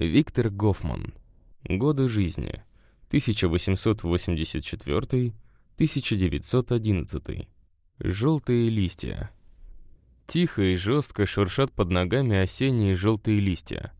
Виктор Гофман. Годы жизни. 1884-1911. Желтые листья. Тихо и жестко шуршат под ногами осенние желтые листья.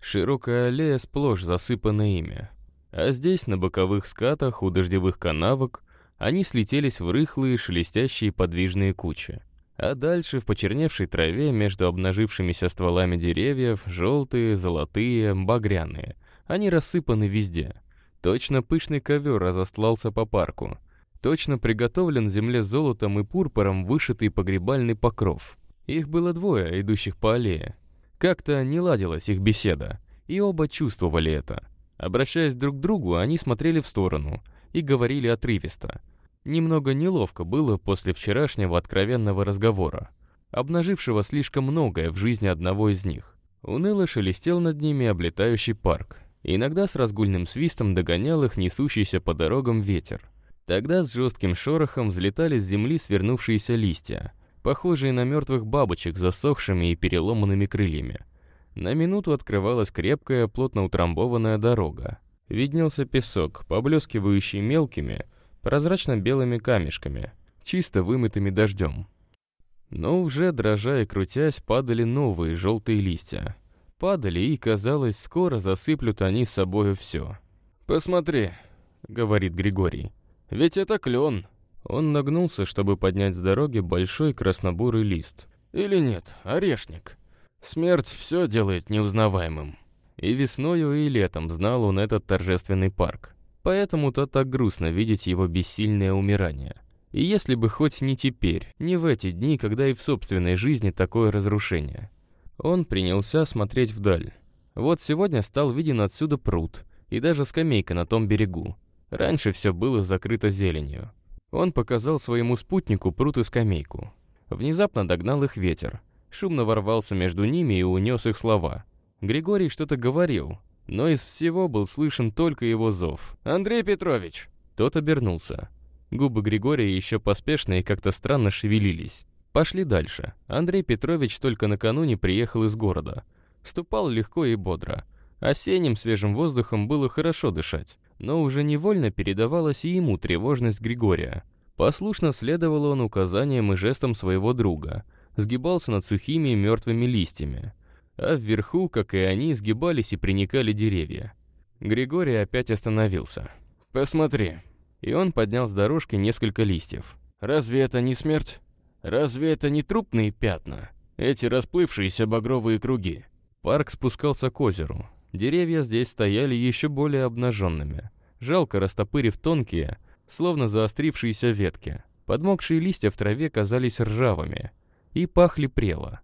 Широкая аллея сплошь засыпана ими. А здесь, на боковых скатах у дождевых канавок, они слетелись в рыхлые, шелестящие подвижные кучи. А дальше, в почерневшей траве, между обнажившимися стволами деревьев, желтые, золотые, багряные. Они рассыпаны везде. Точно пышный ковер разостлался по парку. Точно приготовлен земле золотом и пурпуром вышитый погребальный покров. Их было двое, идущих по аллее. Как-то не ладилась их беседа, и оба чувствовали это. Обращаясь друг к другу, они смотрели в сторону и говорили отрывисто. Немного неловко было после вчерашнего откровенного разговора, обнажившего слишком многое в жизни одного из них. Уныло шелестел над ними облетающий парк. Иногда с разгульным свистом догонял их несущийся по дорогам ветер. Тогда с жестким шорохом взлетали с земли свернувшиеся листья, похожие на мертвых бабочек с засохшими и переломанными крыльями. На минуту открывалась крепкая, плотно утрамбованная дорога. Виднелся песок, поблескивающий мелкими, прозрачно-белыми камешками, чисто вымытыми дождем. Но уже дрожа и крутясь, падали новые желтые листья. Падали, и, казалось, скоро засыплют они с собою все. «Посмотри», — говорит Григорий, — «ведь это клен». Он нагнулся, чтобы поднять с дороги большой краснобурый лист. «Или нет, орешник». Смерть все делает неузнаваемым. И весною, и летом знал он этот торжественный парк. Поэтому-то так грустно видеть его бессильное умирание. И если бы хоть не теперь, не в эти дни, когда и в собственной жизни такое разрушение. Он принялся смотреть вдаль. Вот сегодня стал виден отсюда пруд, и даже скамейка на том берегу. Раньше все было закрыто зеленью. Он показал своему спутнику пруд и скамейку. Внезапно догнал их ветер шумно ворвался между ними и унес их слова. Григорий что-то говорил, но из всего был слышен только его зов. «Андрей Петрович!» Тот обернулся. Губы Григория еще поспешно и как-то странно шевелились. Пошли дальше. Андрей Петрович только накануне приехал из города. Ступал легко и бодро. Осенним свежим воздухом было хорошо дышать, но уже невольно передавалась и ему тревожность Григория. Послушно следовал он указаниям и жестам своего друга, сгибался над сухими и мертвыми листьями, а вверху, как и они, сгибались и приникали деревья. Григорий опять остановился. «Посмотри». И он поднял с дорожки несколько листьев. «Разве это не смерть? Разве это не трупные пятна? Эти расплывшиеся багровые круги?» Парк спускался к озеру. Деревья здесь стояли еще более обнаженными, жалко растопырив тонкие, словно заострившиеся ветки. Подмокшие листья в траве казались ржавыми, и пахли прело.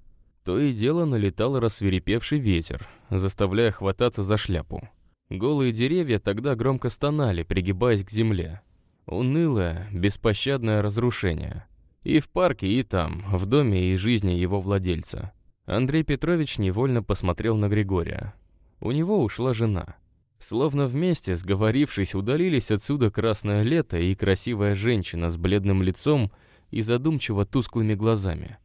То и дело налетал рассверепевший ветер, заставляя хвататься за шляпу. Голые деревья тогда громко стонали, пригибаясь к земле. Унылое, беспощадное разрушение. И в парке, и там, в доме и жизни его владельца. Андрей Петрович невольно посмотрел на Григория. У него ушла жена. Словно вместе, сговорившись, удалились отсюда красное лето и красивая женщина с бледным лицом и задумчиво тусклыми глазами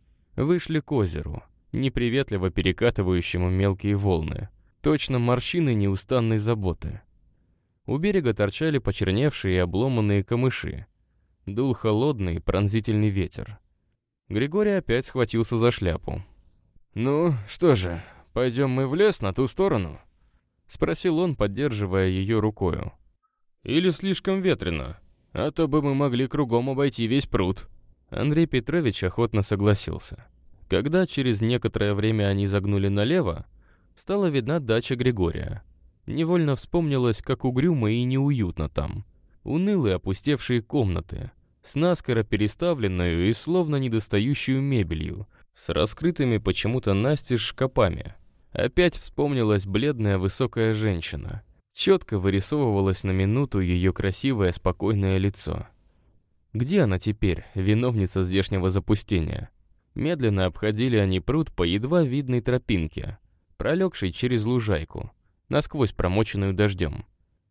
вышли к озеру, неприветливо перекатывающему мелкие волны. Точно морщины неустанной заботы. У берега торчали почерневшие и обломанные камыши. Дул холодный пронзительный ветер. Григорий опять схватился за шляпу. «Ну, что же, пойдем мы в лес на ту сторону?» Спросил он, поддерживая ее рукою. «Или слишком ветрено, а то бы мы могли кругом обойти весь пруд». Андрей Петрович охотно согласился. Когда через некоторое время они загнули налево, стала видна дача Григория. Невольно вспомнилось, как угрюмо и неуютно там. Унылые опустевшие комнаты, с наскоро переставленную и словно недостающую мебелью, с раскрытыми почему-то настежь шкапами. Опять вспомнилась бледная высокая женщина. Четко вырисовывалось на минуту ее красивое спокойное лицо. Где она теперь, виновница здешнего запустения? Медленно обходили они пруд по едва видной тропинке, пролегшей через лужайку, насквозь промоченную дождем.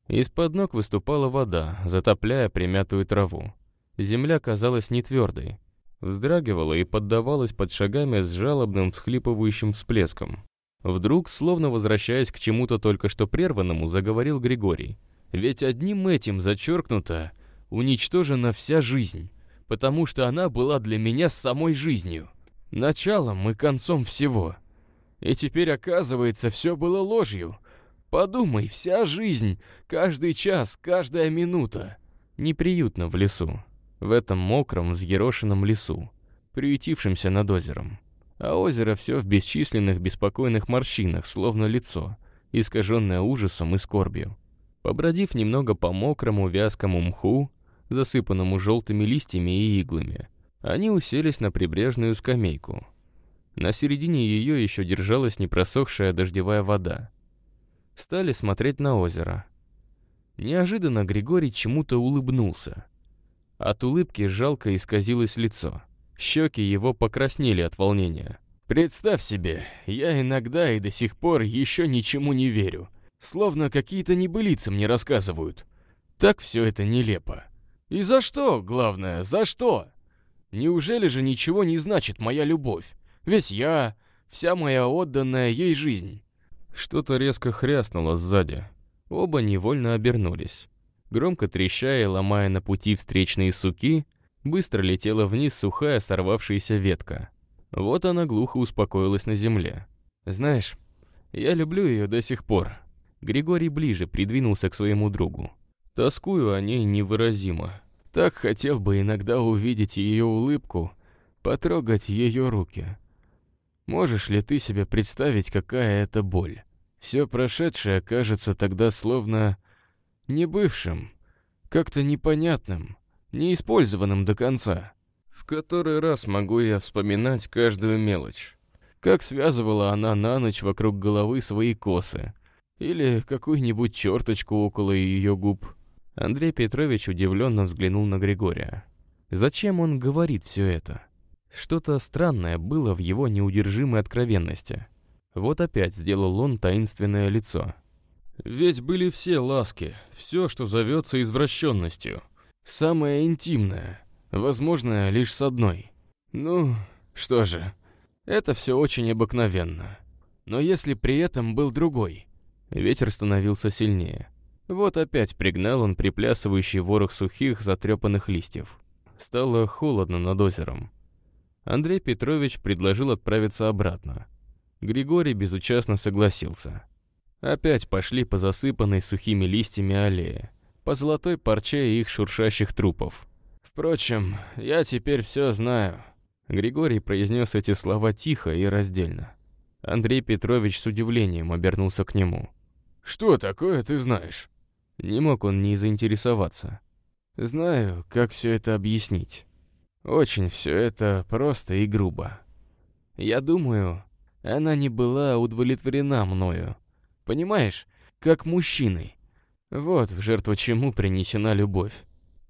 Из-под ног выступала вода, затопляя примятую траву. Земля казалась нетвердой, вздрагивала и поддавалась под шагами с жалобным всхлипывающим всплеском. Вдруг, словно возвращаясь к чему-то только что прерванному, заговорил Григорий. «Ведь одним этим зачеркнуто, уничтожена вся жизнь, потому что она была для меня самой жизнью, началом и концом всего. И теперь, оказывается, все было ложью. Подумай, вся жизнь, каждый час, каждая минута. Неприютно в лесу, в этом мокром, взъерошенном лесу, приютившемся над озером а озеро все в бесчисленных беспокойных морщинах, словно лицо, искаженное ужасом и скорбью. Побродив немного по мокрому вязкому мху, засыпанному желтыми листьями и иглами, они уселись на прибрежную скамейку. На середине ее еще держалась непросохшая дождевая вода. Стали смотреть на озеро. Неожиданно Григорий чему-то улыбнулся. От улыбки жалко исказилось лицо — Щеки его покраснели от волнения. «Представь себе, я иногда и до сих пор еще ничему не верю. Словно какие-то небылицы мне рассказывают. Так все это нелепо. И за что, главное, за что? Неужели же ничего не значит моя любовь? Ведь я, вся моя отданная ей жизнь». Что-то резко хряснуло сзади. Оба невольно обернулись. Громко трещая и ломая на пути встречные суки, Быстро летела вниз сухая сорвавшаяся ветка. Вот она глухо успокоилась на земле. «Знаешь, я люблю ее до сих пор». Григорий ближе придвинулся к своему другу. «Тоскую о ней невыразимо. Так хотел бы иногда увидеть ее улыбку, потрогать ее руки. Можешь ли ты себе представить, какая это боль? Все прошедшее кажется тогда словно не бывшим, как-то непонятным, неиспользованным до конца. В который раз могу я вспоминать каждую мелочь. Как связывала она на ночь вокруг головы свои косы. Или какую-нибудь черточку около ее губ. Андрей Петрович удивленно взглянул на Григория. Зачем он говорит все это? Что-то странное было в его неудержимой откровенности. Вот опять сделал он таинственное лицо. Ведь были все ласки, все, что зовется извращенностью. Самое интимное, возможно, лишь с одной. Ну, что же, это все очень обыкновенно. Но если при этом был другой... Ветер становился сильнее. Вот опять пригнал он приплясывающий ворох сухих, затрепанных листьев. Стало холодно над озером. Андрей Петрович предложил отправиться обратно. Григорий безучастно согласился. Опять пошли по засыпанной сухими листьями аллее по золотой парче их шуршащих трупов. Впрочем, я теперь все знаю. Григорий произнес эти слова тихо и раздельно. Андрей Петрович с удивлением обернулся к нему. «Что такое ты знаешь?» Не мог он не заинтересоваться. «Знаю, как все это объяснить. Очень все это просто и грубо. Я думаю, она не была удовлетворена мною. Понимаешь, как мужчиной. Вот в жертву чему принесена любовь.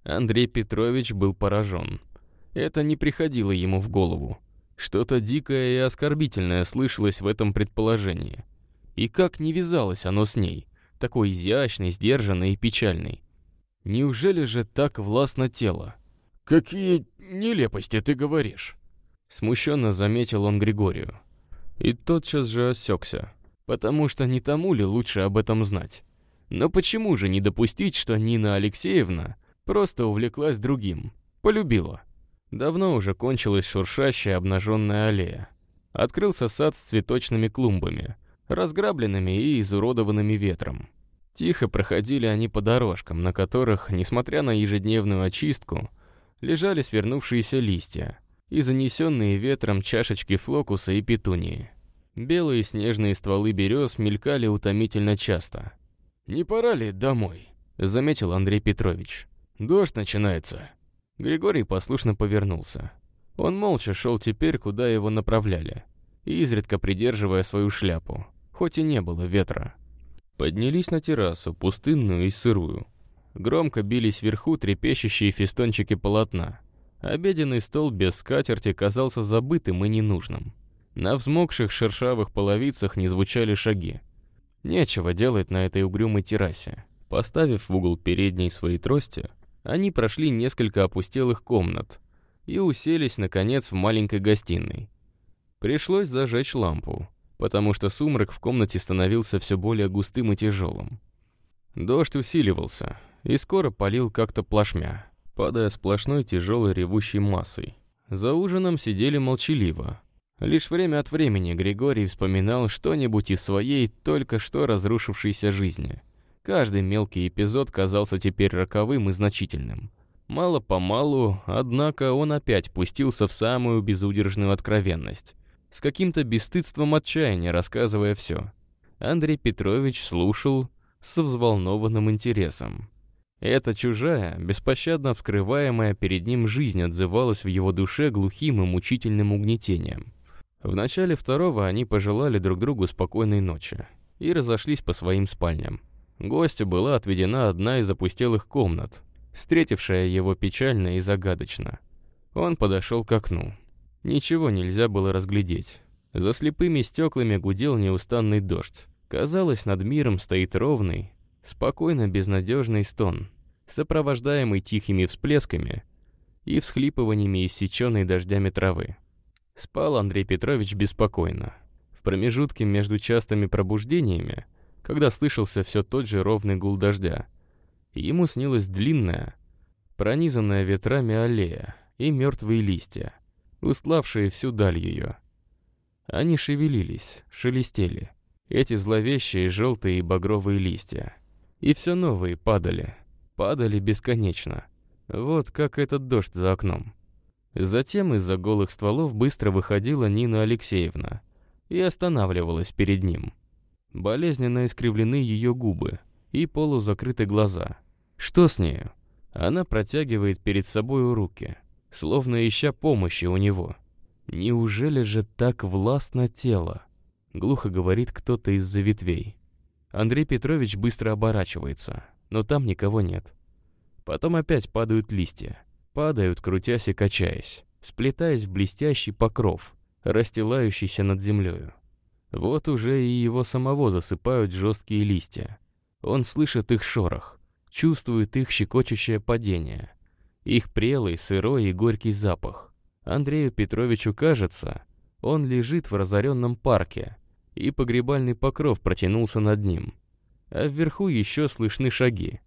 Андрей Петрович был поражен. Это не приходило ему в голову. Что-то дикое и оскорбительное слышалось в этом предположении. И как не вязалось оно с ней, такой изящной, сдержанной и печальной. Неужели же так властно тело? «Какие нелепости ты говоришь?» Смущенно заметил он Григорию. И тотчас же осекся, потому что не тому ли лучше об этом знать. Но почему же не допустить, что Нина Алексеевна просто увлеклась другим, полюбила? Давно уже кончилась шуршащая обнаженная аллея. Открылся сад с цветочными клумбами, разграбленными и изуродованными ветром. Тихо проходили они по дорожкам, на которых, несмотря на ежедневную очистку, лежали свернувшиеся листья и занесенные ветром чашечки флокуса и петунии. Белые снежные стволы берез мелькали утомительно часто — «Не пора ли домой?» — заметил Андрей Петрович. «Дождь начинается». Григорий послушно повернулся. Он молча шел теперь, куда его направляли, изредка придерживая свою шляпу, хоть и не было ветра. Поднялись на террасу, пустынную и сырую. Громко бились вверху трепещущие фестончики полотна. Обеденный стол без скатерти казался забытым и ненужным. На взмокших шершавых половицах не звучали шаги. Нечего делать на этой угрюмой террасе. Поставив в угол передней свои трости, они прошли несколько опустелых комнат и уселись, наконец, в маленькой гостиной. Пришлось зажечь лампу, потому что сумрак в комнате становился все более густым и тяжелым. Дождь усиливался, и скоро полил как-то плашмя, падая сплошной тяжелой ревущей массой. За ужином сидели молчаливо. Лишь время от времени Григорий вспоминал что-нибудь из своей только что разрушившейся жизни. Каждый мелкий эпизод казался теперь роковым и значительным. Мало-помалу, однако, он опять пустился в самую безудержную откровенность, с каким-то бесстыдством отчаяния рассказывая все. Андрей Петрович слушал с взволнованным интересом. Эта чужая, беспощадно вскрываемая перед ним жизнь отзывалась в его душе глухим и мучительным угнетением. В начале второго они пожелали друг другу спокойной ночи и разошлись по своим спальням. Гостю была отведена одна из опустелых комнат, встретившая его печально и загадочно. Он подошел к окну. Ничего нельзя было разглядеть. За слепыми стеклами гудел неустанный дождь. Казалось, над миром стоит ровный, спокойно безнадежный стон, сопровождаемый тихими всплесками и всхлипываниями иссеченной дождями травы. Спал Андрей Петрович беспокойно. В промежутке между частыми пробуждениями, когда слышался все тот же ровный гул дождя, ему снилась длинная, пронизанная ветрами аллея и мертвые листья, уславшие всю даль ее. Они шевелились, шелестели, эти зловещие желтые и багровые листья. И все новые падали, падали бесконечно. Вот как этот дождь за окном. Затем из-за голых стволов быстро выходила Нина Алексеевна и останавливалась перед ним. Болезненно искривлены ее губы и полузакрыты глаза. Что с нею? Она протягивает перед собой руки, словно ища помощи у него. Неужели же так властно тело? Глухо говорит кто-то из-за ветвей. Андрей Петрович быстро оборачивается, но там никого нет. Потом опять падают листья. Падают, крутясь и качаясь, сплетаясь в блестящий покров, расстилающийся над землею. Вот уже и его самого засыпают жесткие листья. Он слышит их шорох, чувствует их щекочущее падение, их прелый, сырой и горький запах. Андрею Петровичу кажется, он лежит в разоренном парке, и погребальный покров протянулся над ним. А вверху еще слышны шаги.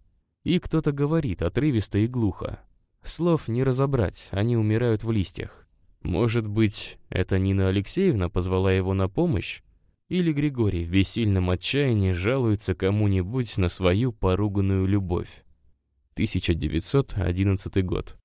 И кто-то говорит отрывисто и глухо. Слов не разобрать, они умирают в листьях. Может быть, это Нина Алексеевна позвала его на помощь? Или Григорий в бессильном отчаянии жалуется кому-нибудь на свою поруганную любовь? 1911 год.